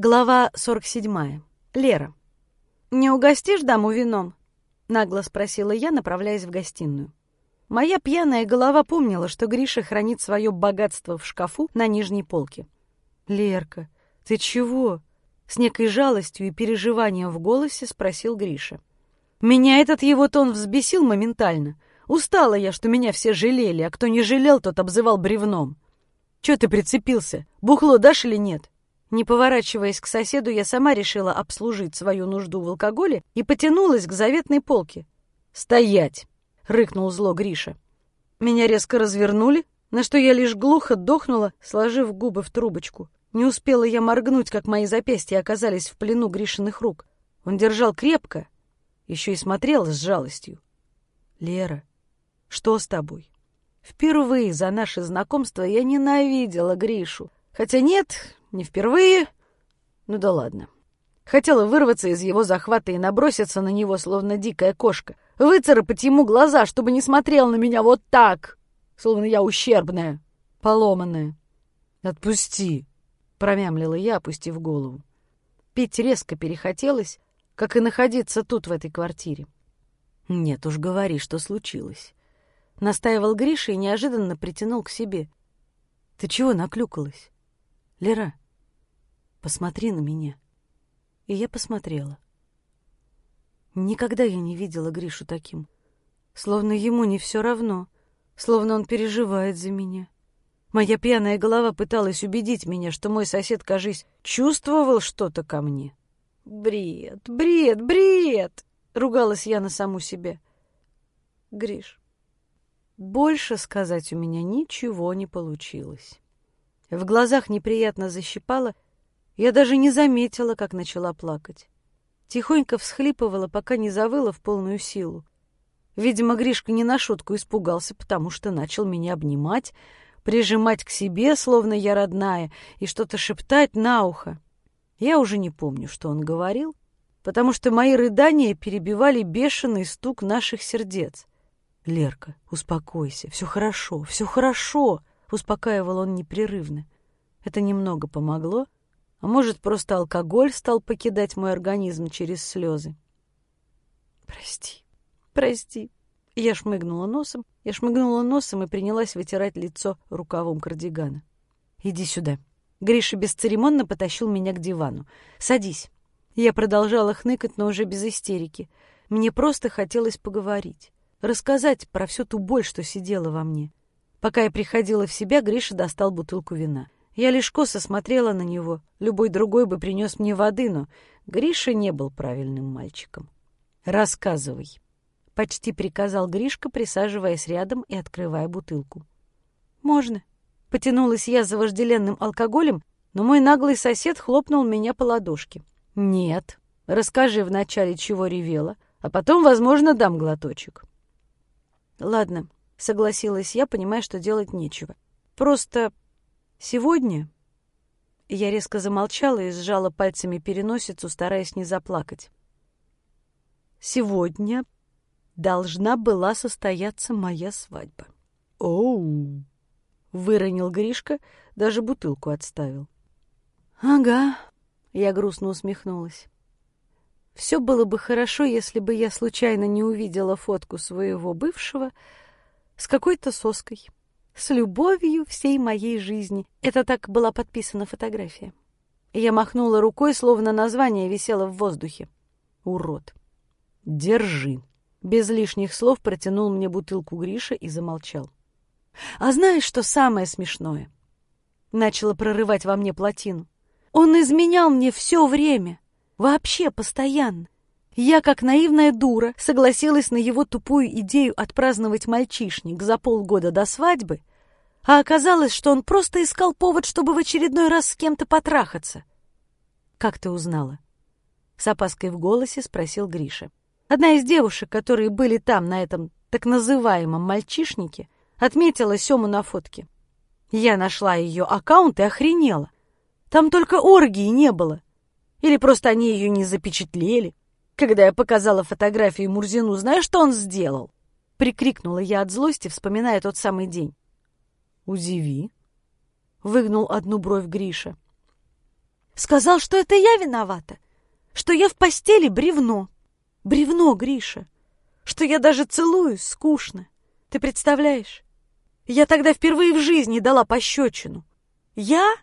Глава 47. Лера. «Не угостишь даму вином?» — нагло спросила я, направляясь в гостиную. Моя пьяная голова помнила, что Гриша хранит свое богатство в шкафу на нижней полке. «Лерка, ты чего?» — с некой жалостью и переживанием в голосе спросил Гриша. Меня этот его тон взбесил моментально. Устала я, что меня все жалели, а кто не жалел, тот обзывал бревном. «Чё ты прицепился? Бухло дашь или нет?» Не поворачиваясь к соседу, я сама решила обслужить свою нужду в алкоголе и потянулась к заветной полке. «Стоять!» — рыкнул зло Гриша. Меня резко развернули, на что я лишь глухо дохнула, сложив губы в трубочку. Не успела я моргнуть, как мои запястья оказались в плену Гришиных рук. Он держал крепко, еще и смотрел с жалостью. «Лера, что с тобой?» Впервые за наше знакомство я ненавидела Гришу. Хотя нет, не впервые. Ну да ладно. Хотела вырваться из его захвата и наброситься на него, словно дикая кошка. Выцарапать ему глаза, чтобы не смотрел на меня вот так, словно я ущербная, поломанная. «Отпусти!» — промямлила я, опустив голову. Пить резко перехотелось, как и находиться тут, в этой квартире. «Нет уж, говори, что случилось». Настаивал Гриша и неожиданно притянул к себе. «Ты чего наклюкалась?» «Лера, посмотри на меня». И я посмотрела. Никогда я не видела Гришу таким. Словно ему не все равно, словно он переживает за меня. Моя пьяная голова пыталась убедить меня, что мой сосед, кажись, чувствовал что-то ко мне. «Бред, бред, бред!» — ругалась я на саму себя. «Гриш, больше сказать у меня ничего не получилось». В глазах неприятно защипало, я даже не заметила, как начала плакать. Тихонько всхлипывала, пока не завыла в полную силу. Видимо, Гришка не на шутку испугался, потому что начал меня обнимать, прижимать к себе, словно я родная, и что-то шептать на ухо. Я уже не помню, что он говорил, потому что мои рыдания перебивали бешеный стук наших сердец. «Лерка, успокойся, все хорошо, все хорошо!» Успокаивал он непрерывно. Это немного помогло, а может, просто алкоголь стал покидать мой организм через слезы. «Прости, прости». Я шмыгнула носом, я шмыгнула носом и принялась вытирать лицо рукавом кардигана. «Иди сюда». Гриша бесцеремонно потащил меня к дивану. «Садись». Я продолжала хныкать, но уже без истерики. Мне просто хотелось поговорить, рассказать про всю ту боль, что сидела во мне. Пока я приходила в себя, Гриша достал бутылку вина. Я лишь косо смотрела на него. Любой другой бы принес мне воды, но Гриша не был правильным мальчиком. «Рассказывай», — почти приказал Гришка, присаживаясь рядом и открывая бутылку. «Можно». Потянулась я за вожделенным алкоголем, но мой наглый сосед хлопнул меня по ладошке. «Нет. Расскажи вначале, чего ревела, а потом, возможно, дам глоточек». «Ладно, согласилась я, понимая, что делать нечего. Просто сегодня... Я резко замолчала и сжала пальцами переносицу, стараясь не заплакать. Сегодня должна была состояться моя свадьба. Оу! Выронил Гришка, даже бутылку отставил. Ага, я грустно усмехнулась. Все было бы хорошо, если бы я случайно не увидела фотку своего бывшего, с какой-то соской. С любовью всей моей жизни. Это так была подписана фотография. Я махнула рукой, словно название висело в воздухе. Урод. Держи. Без лишних слов протянул мне бутылку Гриша и замолчал. А знаешь, что самое смешное? Начала прорывать во мне плотину. Он изменял мне все время. Вообще, постоянно. Я, как наивная дура, согласилась на его тупую идею отпраздновать мальчишник за полгода до свадьбы, а оказалось, что он просто искал повод, чтобы в очередной раз с кем-то потрахаться. «Как ты узнала?» С опаской в голосе спросил Гриша. Одна из девушек, которые были там, на этом так называемом мальчишнике, отметила Сему на фотке. Я нашла ее аккаунт и охренела. Там только оргии не было. Или просто они ее не запечатлели. Когда я показала фотографию Мурзину, знаешь, что он сделал? Прикрикнула я от злости, вспоминая тот самый день. «Удиви», — выгнул одну бровь Гриша. Сказал, что это я виновата, что я в постели бревно. Бревно, Гриша, что я даже целуюсь скучно. Ты представляешь? Я тогда впервые в жизни дала пощечину. Я,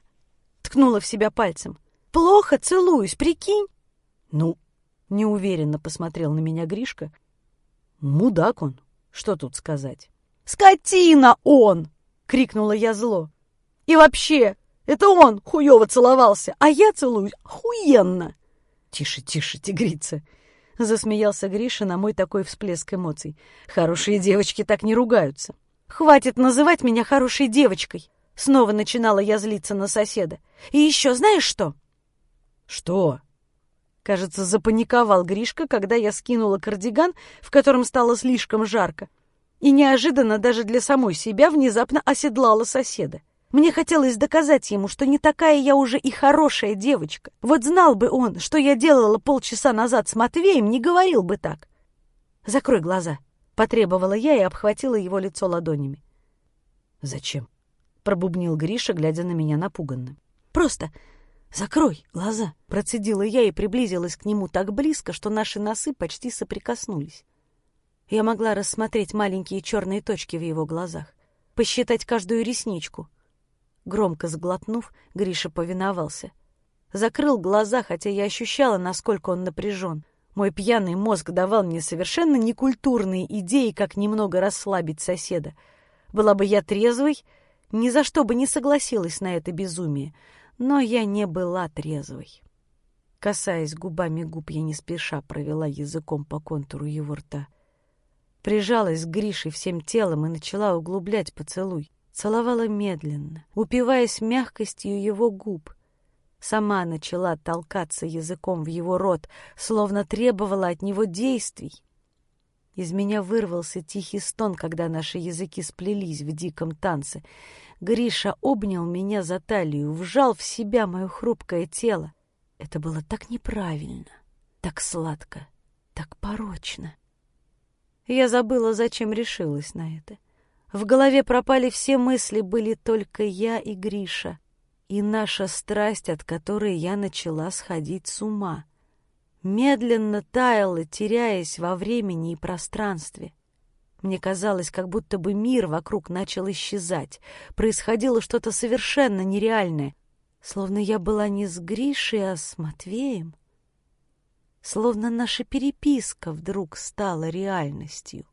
ткнула в себя пальцем, плохо целуюсь, прикинь. Ну, неуверенно посмотрел на меня Гришка. Мудак он, что тут сказать? «Скотина он!» — крикнула я зло. «И вообще, это он хуёво целовался, а я целуюсь охуенно!» «Тише, тише, тигрица!» — засмеялся Гриша на мой такой всплеск эмоций. «Хорошие девочки так не ругаются». «Хватит называть меня хорошей девочкой!» Снова начинала я злиться на соседа. «И еще знаешь что?» «Что?» Кажется, запаниковал Гришка, когда я скинула кардиган, в котором стало слишком жарко, и неожиданно даже для самой себя внезапно оседлала соседа. Мне хотелось доказать ему, что не такая я уже и хорошая девочка. Вот знал бы он, что я делала полчаса назад с Матвеем, не говорил бы так. «Закрой глаза», — потребовала я и обхватила его лицо ладонями. «Зачем?» — пробубнил Гриша, глядя на меня напуганно. «Просто закрой глаза», — процедила я и приблизилась к нему так близко, что наши носы почти соприкоснулись. Я могла рассмотреть маленькие черные точки в его глазах, посчитать каждую ресничку. Громко сглотнув, Гриша повиновался. Закрыл глаза, хотя я ощущала, насколько он напряжен. Мой пьяный мозг давал мне совершенно некультурные идеи, как немного расслабить соседа. Была бы я трезвой, ни за что бы не согласилась на это безумие. Но я не была трезвой. Касаясь губами губ, я не спеша провела языком по контуру его рта прижалась к Грише всем телом и начала углублять поцелуй. Целовала медленно, упиваясь мягкостью его губ. Сама начала толкаться языком в его рот, словно требовала от него действий. Из меня вырвался тихий стон, когда наши языки сплелись в диком танце. Гриша обнял меня за талию, вжал в себя мое хрупкое тело. Это было так неправильно, так сладко, так порочно. Я забыла, зачем решилась на это. В голове пропали все мысли, были только я и Гриша. И наша страсть, от которой я начала сходить с ума. Медленно таяла, теряясь во времени и пространстве. Мне казалось, как будто бы мир вокруг начал исчезать. Происходило что-то совершенно нереальное. Словно я была не с Гришей, а с Матвеем. Словно наша переписка вдруг стала реальностью.